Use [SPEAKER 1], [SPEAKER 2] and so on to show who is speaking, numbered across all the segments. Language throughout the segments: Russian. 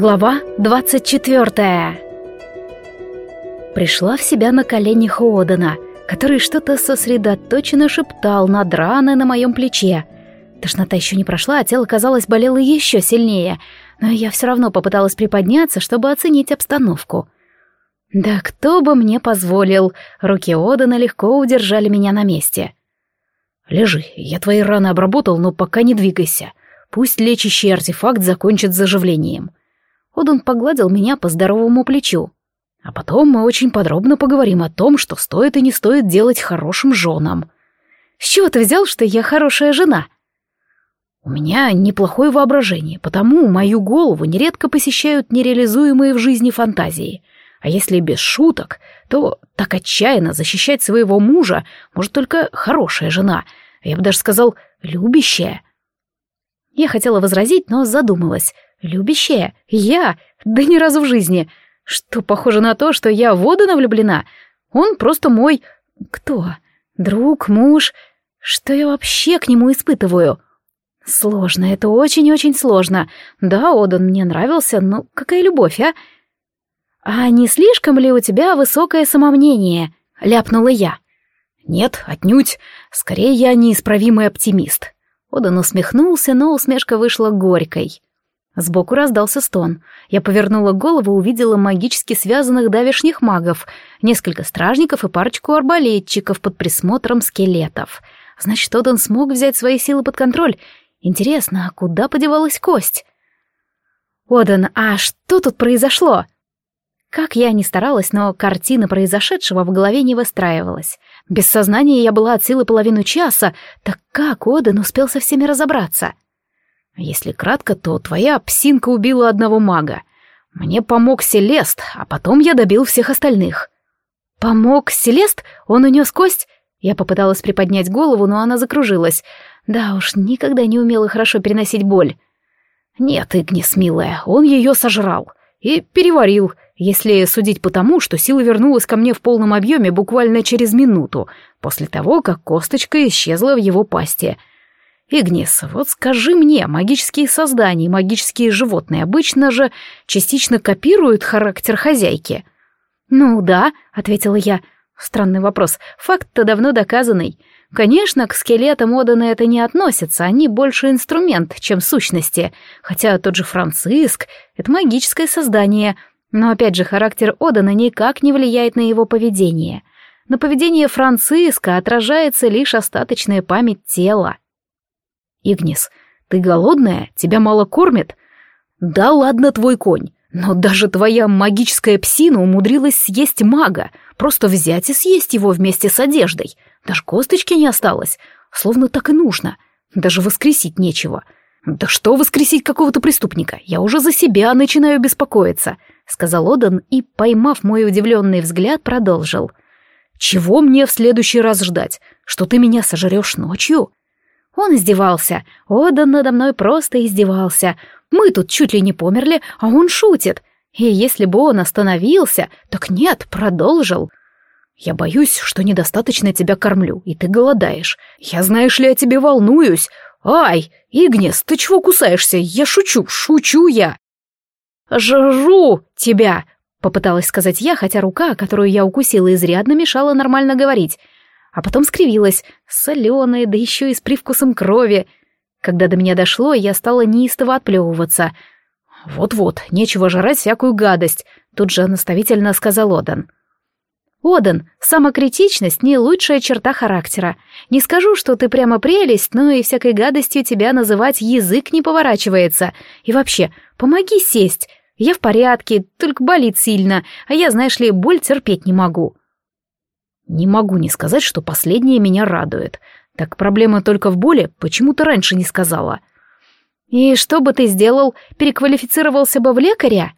[SPEAKER 1] Глава 24 Пришла в себя на коленях у Одана, который что-то сосредоточенно шептал над раной на моем плече. Тошнота еще не прошла, а тело, казалось, болело еще сильнее, но я все равно попыталась приподняться, чтобы оценить обстановку. Да кто бы мне позволил, руки Одана легко удержали меня на месте.
[SPEAKER 2] «Лежи, я твои раны обработал, но пока не двигайся. Пусть лечащий артефакт закончит заживлением».
[SPEAKER 1] Одан погладил меня по здоровому плечу.
[SPEAKER 2] «А потом мы очень подробно поговорим о том, что стоит и не стоит делать хорошим женам».
[SPEAKER 1] «С чего ты взял, что я хорошая жена?»
[SPEAKER 2] «У меня неплохое воображение, потому мою голову нередко посещают нереализуемые в жизни фантазии. А если без шуток, то так отчаянно защищать своего мужа может только хорошая жена, я бы даже сказал, любящая».
[SPEAKER 1] Я хотела возразить, но задумалась. Любящая? Я? Да ни разу в жизни. Что похоже на то, что я в Водана влюблена? Он просто мой... Кто? Друг, муж? Что я вообще к нему испытываю? Сложно, это очень-очень сложно. Да, Одан мне нравился, но какая любовь, а? А не слишком ли у тебя высокое самомнение? Ляпнула я.
[SPEAKER 2] Нет, отнюдь. Скорее, я неисправимый оптимист.
[SPEAKER 1] Одан усмехнулся, но усмешка вышла горькой. Сбоку раздался стон. Я повернула голову, увидела магически связанных давешних магов, несколько стражников и парочку арбалетчиков под присмотром скелетов. Значит, Одан смог взять свои силы под контроль. Интересно, а куда подевалась кость? «Одан, а что тут произошло?» Как я ни старалась, но картина произошедшего в голове не выстраивалась. Без сознания я была от силы половину часа, так как Одан успел со всеми разобраться?»
[SPEAKER 2] Если кратко, то твоя псинка убила одного мага. Мне помог Селест, а потом я добил всех остальных.
[SPEAKER 1] Помог Селест? Он унес кость? Я попыталась приподнять голову, но она закружилась. Да уж, никогда не умела хорошо переносить боль.
[SPEAKER 2] Нет, Игнис, милая, он ее сожрал. И переварил, если судить по тому, что сила вернулась ко мне в полном объеме буквально через минуту, после того, как косточка исчезла в его пасти — «Игнис, вот скажи мне, магические создания и магические животные обычно же частично копируют характер хозяйки?»
[SPEAKER 1] «Ну да», — ответила я. Странный вопрос. Факт-то давно доказанный. Конечно, к скелетам Одана это не относится, они больше инструмент, чем сущности. Хотя тот же Франциск — это магическое создание. Но опять же, характер Одана никак не влияет на его поведение. На поведение Франциска отражается лишь остаточная память тела.
[SPEAKER 2] «Игнис, ты голодная? Тебя мало кормят?» «Да ладно твой конь, но даже твоя магическая псина умудрилась съесть мага, просто взять и съесть его вместе с одеждой. Даже косточки не осталось, словно так и нужно. Даже воскресить нечего. Да что воскресить какого-то преступника? Я уже за себя начинаю беспокоиться», — сказал Одан и, поймав мой удивленный взгляд, продолжил. «Чего мне в следующий раз ждать? Что ты меня сожрешь ночью?»
[SPEAKER 1] Он издевался. Одан надо мной просто издевался. Мы тут чуть ли не померли, а он шутит. И если бы он остановился, так нет, продолжил.
[SPEAKER 2] Я боюсь, что недостаточно тебя кормлю, и ты голодаешь. Я, знаешь ли, о тебе волнуюсь. Ай, Игнес, ты чего кусаешься? Я шучу, шучу я.
[SPEAKER 1] Жру тебя, попыталась сказать я, хотя рука, которую я укусила, изрядно мешала нормально говорить а потом скривилась, соленая, да еще и с привкусом крови. Когда до меня дошло, я стала неистово отплевываться.
[SPEAKER 2] «Вот-вот, нечего жрать всякую гадость», — тут же наставительно сказал Одан.
[SPEAKER 1] «Одан, самокритичность — не лучшая черта характера. Не скажу, что ты прямо прелесть, но и всякой гадостью тебя называть язык не поворачивается. И вообще, помоги сесть. Я в порядке, только болит сильно, а я, знаешь ли, боль терпеть не могу».
[SPEAKER 2] Не могу не сказать, что последнее меня радует. Так проблема только в боли, почему ты раньше не сказала?
[SPEAKER 1] И что бы ты сделал, переквалифицировался бы в лекаря?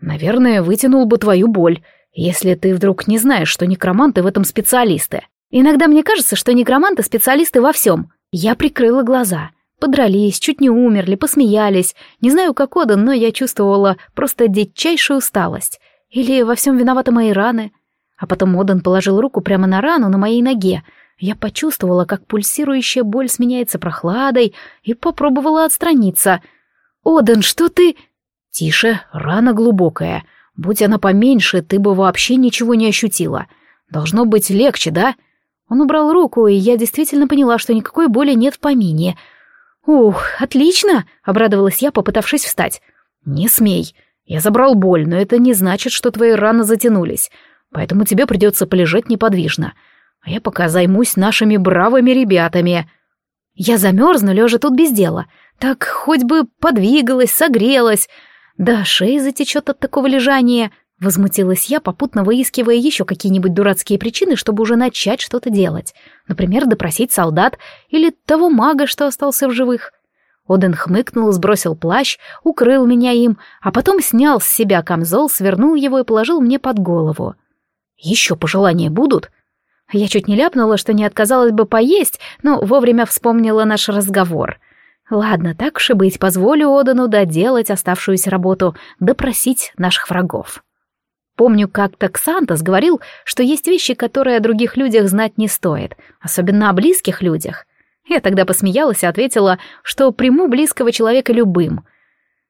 [SPEAKER 2] Наверное, вытянул бы твою боль, если ты вдруг не знаешь, что некроманты в этом специалисты.
[SPEAKER 1] Иногда мне кажется, что некроманты специалисты во всем. Я прикрыла глаза. Подрались, чуть не умерли, посмеялись. Не знаю, как Одан, но я чувствовала просто дичайшую усталость. Или во всем виноваты мои раны. А потом Моден положил руку прямо на рану на моей ноге. Я почувствовала, как пульсирующая боль сменяется прохладой, и попробовала отстраниться. «Оден, что ты...»
[SPEAKER 2] Тише, рана глубокая. Будь она поменьше, ты бы вообще ничего не ощутила. Должно быть легче, да? Он убрал руку, и я действительно поняла, что никакой боли нет в помине. «Ух, отлично!» — обрадовалась я, попытавшись встать. «Не смей. Я забрал боль, но это не значит, что твои раны затянулись. Поэтому тебе придется полежать неподвижно. А я пока займусь нашими бравыми ребятами». Я замерзну, лежа тут без дела. Так хоть бы подвигалась, согрелась. Да шея затечет от такого лежания. Возмутилась я, попутно выискивая еще какие-нибудь дурацкие причины, чтобы уже начать что-то делать. Например, допросить солдат или того мага, что остался в живых. Оден хмыкнул, сбросил плащ, укрыл меня им, а потом снял с себя камзол, свернул его и положил мне под голову. «Еще пожелания будут?» Я чуть не ляпнула, что не отказалась бы поесть, но вовремя вспомнила наш разговор. Ладно, так уж и быть, позволю Одану доделать оставшуюся работу, допросить наших врагов. Помню, как-то Ксантос говорил, что есть вещи, которые о других людях знать не стоит, особенно о близких людях. Я тогда посмеялась и ответила, что приму близкого человека любым,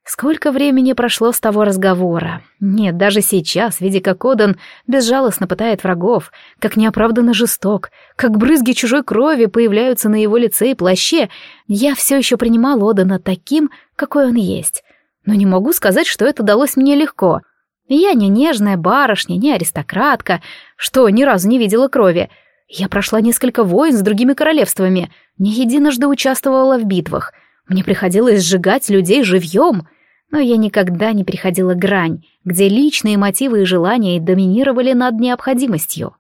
[SPEAKER 2] Сколько времени прошло с того разговора? Нет, даже сейчас, видя, как Одан безжалостно пытает врагов, как неоправданно жесток, как брызги чужой крови появляются на его лице и плаще, я все еще принимал Одана таким, какой он есть. Но не могу сказать, что это далось мне легко. Я не нежная барышня, не аристократка, что ни разу не видела крови. Я прошла несколько войн с другими королевствами, не единожды участвовала в битвах — мне приходилось сжигать людей живьем, но я никогда не переходила грань, где личные мотивы и желания доминировали над необходимостью.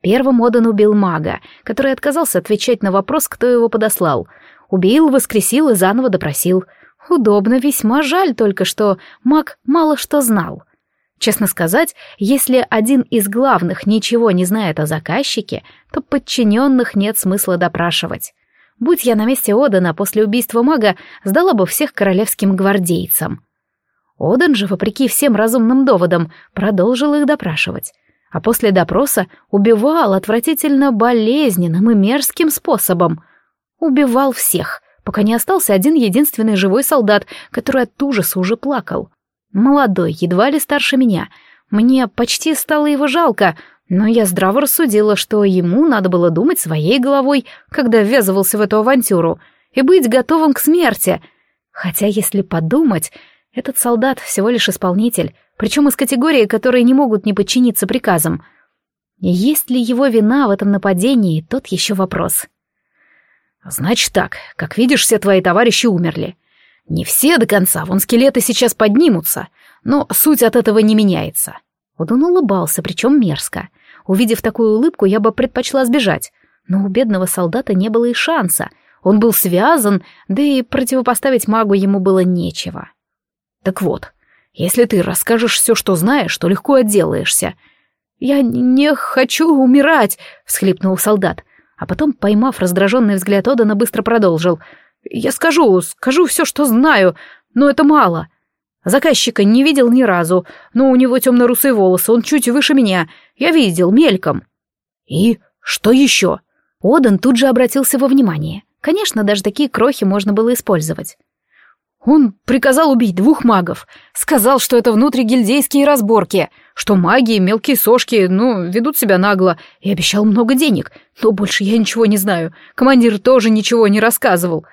[SPEAKER 2] Первым Одан убил мага, который отказался отвечать на вопрос, кто его подослал. Убил, воскресил и заново допросил. Удобно, весьма жаль только, что маг мало что знал. Честно сказать, если один из главных ничего не знает о заказчике, то подчиненных нет смысла допрашивать. Будь я на месте Одана после убийства мага, сдала бы всех королевским гвардейцам. Одан же, вопреки всем разумным доводам, продолжил их допрашивать. А после допроса убивал отвратительно болезненным и мерзким способом. Убивал всех, пока не остался один единственный живой солдат, который от ужаса уже плакал. Молодой, едва ли старше меня. Мне почти стало его жалко, но я здраво рассудила, что ему надо было думать своей головой, когда ввязывался в эту авантюру, и быть готовым к смерти. Хотя, если подумать, этот солдат всего лишь исполнитель, причем из категории, которые не могут не подчиниться приказам. Есть ли его вина в этом нападении, тот еще вопрос. «Значит так, как видишь, все твои товарищи умерли. Не все до конца, вон скелеты сейчас поднимутся, но суть от этого не меняется». Вот он улыбался, причем мерзко. Увидев такую улыбку, я бы предпочла сбежать. Но у бедного солдата не было и шанса. Он был связан, да и противопоставить магу ему было нечего. Так вот, если ты расскажешь все, что знаешь, то легко отделаешься. Я не хочу умирать, всхлипнул солдат. А потом, поймав раздраженный взгляд Одана, быстро продолжил. Я скажу, скажу все, что знаю, но это мало. Заказчика не видел ни разу, но у него темно-русые волосы, он чуть выше меня. Я видел, мельком. И что еще? Одан тут же обратился во внимание. Конечно, даже такие крохи можно было использовать. Он приказал убить двух магов. Сказал, что это внутригильдейские разборки, что маги и мелкие сошки, ну, ведут себя нагло, и обещал много денег. Но больше я ничего не знаю. Командир тоже ничего не рассказывал.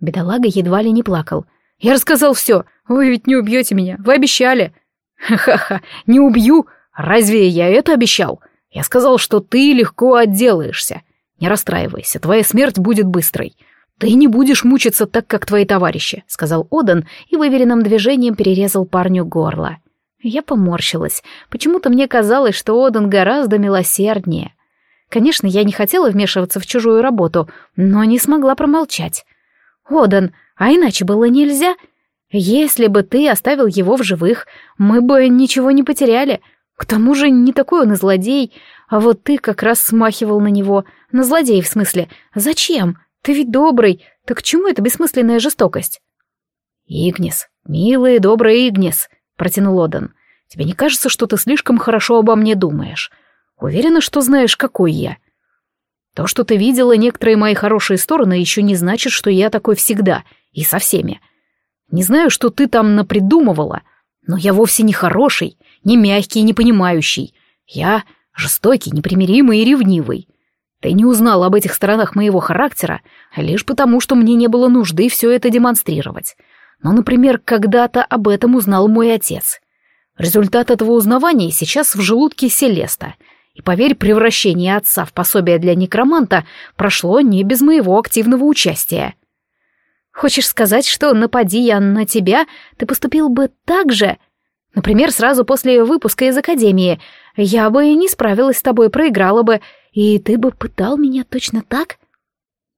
[SPEAKER 2] Бедолага едва ли не плакал. Я рассказал все. Вы ведь не убьете меня. Вы обещали. Ха-ха, не убью. Разве я это обещал? Я сказал, что ты легко отделаешься. Не расстраивайся, твоя смерть будет быстрой. Ты не будешь мучиться так, как твои товарищи, сказал Одан и выверенным движением перерезал парню горло. Я поморщилась. Почему-то мне казалось, что Одан гораздо милосерднее. Конечно, я не хотела вмешиваться в чужую работу, но не смогла промолчать. «Одан, а иначе было нельзя. Если бы ты оставил его в живых, мы бы ничего не потеряли. К тому же не такой он и злодей, а вот ты как раз смахивал на него. На злодей, в смысле. Зачем? Ты ведь добрый. Так к чему эта бессмысленная жестокость? Игнис, милый и добрый Игнис, протянул Одан. Тебе не кажется, что ты слишком хорошо обо мне думаешь? Уверена, что знаешь, какой я. То, что ты видела некоторые мои хорошие стороны, еще не значит, что я такой всегда и со всеми. Не знаю, что ты там напридумывала, но я вовсе не хороший, не мягкий и не понимающий. Я жестокий, непримиримый и ревнивый. Ты не узнал об этих сторонах моего характера лишь потому, что мне не было нужды все это демонстрировать. Но, например, когда-то об этом узнал мой отец. Результат этого узнавания сейчас в желудке Селеста. И поверь, превращение отца в пособие для некроманта прошло не без моего активного участия. Хочешь сказать, что напади я на тебя, ты поступил бы так же? Например, сразу после выпуска из академии. Я бы не справилась с тобой, проиграла бы, и ты бы пытал меня точно так?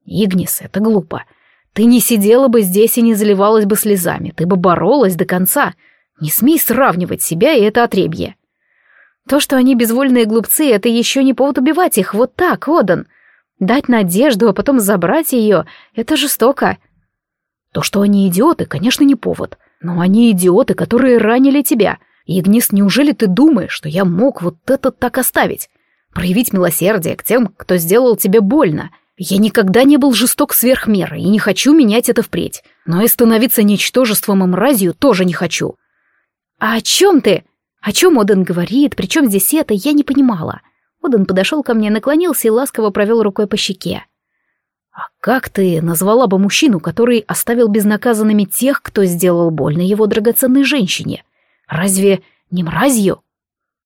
[SPEAKER 2] Игнис, это глупо. Ты не сидела бы здесь и не заливалась бы слезами, ты бы боролась до конца. Не смей сравнивать себя и это отребье. То, что они безвольные глупцы, это еще не повод убивать их вот так, Одан. Дать надежду, а потом забрать ее — это жестоко. То, что они идиоты, конечно, не повод. Но они идиоты, которые ранили тебя. Игнис, неужели ты думаешь, что я мог вот это так оставить? Проявить милосердие к тем, кто сделал тебе больно. Я никогда не был жесток сверх меры и не хочу менять это впредь. Но и становиться ничтожеством и мразью тоже не хочу. А о чем ты? О чем Оден говорит? Причем здесь это? Я не понимала. Оден подошел ко мне, наклонился и ласково провел рукой по щеке. «А как ты назвала бы мужчину, который оставил безнаказанными тех, кто сделал больно его драгоценной женщине? Разве не мразью?»